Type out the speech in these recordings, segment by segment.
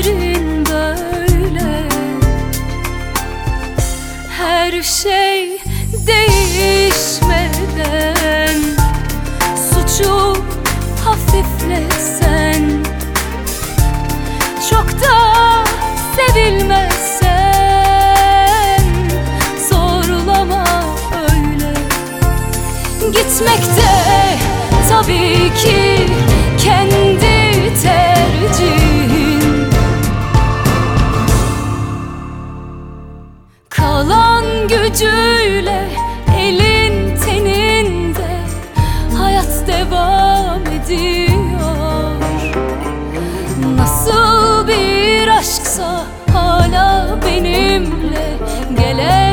gözlerin böyle. Her şey değişmeden Suçu hafiflesen Çok da sevilmezsen Zorlama öyle. Gitmekte tabii ki kendi Kalan gücüyle elin teninde Hayat devam ediyor. Nasıl bir aşksa hala benimle Gelen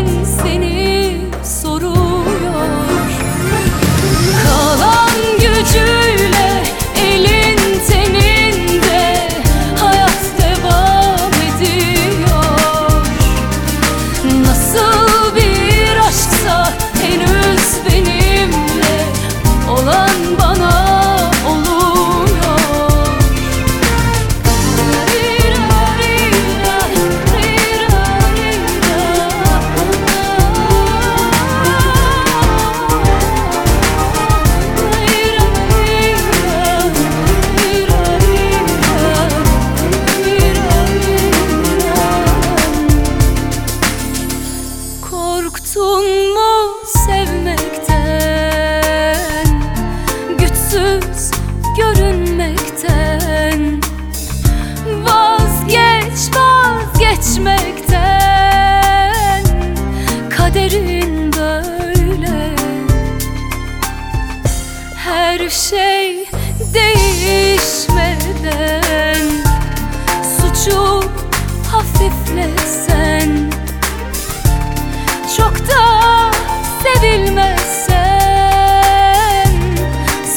Kaderin böyle. Her şey değişmeden Suçu hafifletsen Çok da sevilmezsen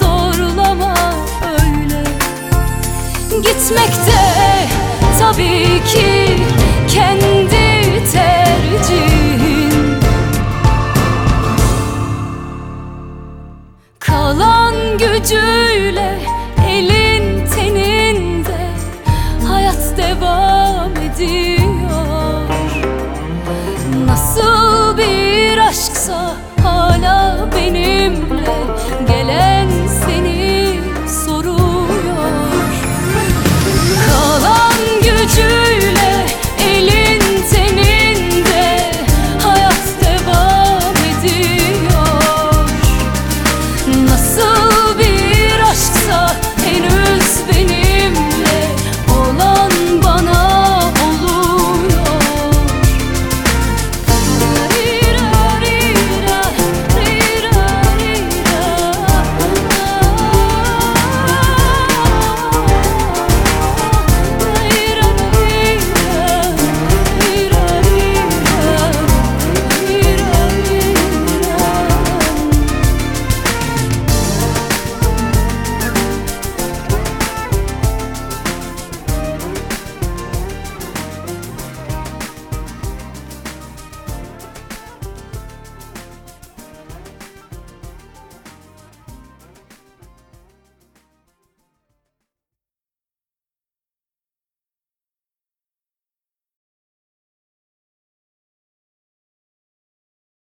Zorlama öyle. Gitmekte tabii ki kendi gücüyle elin teninde Hayat devam ediyor. Nasıl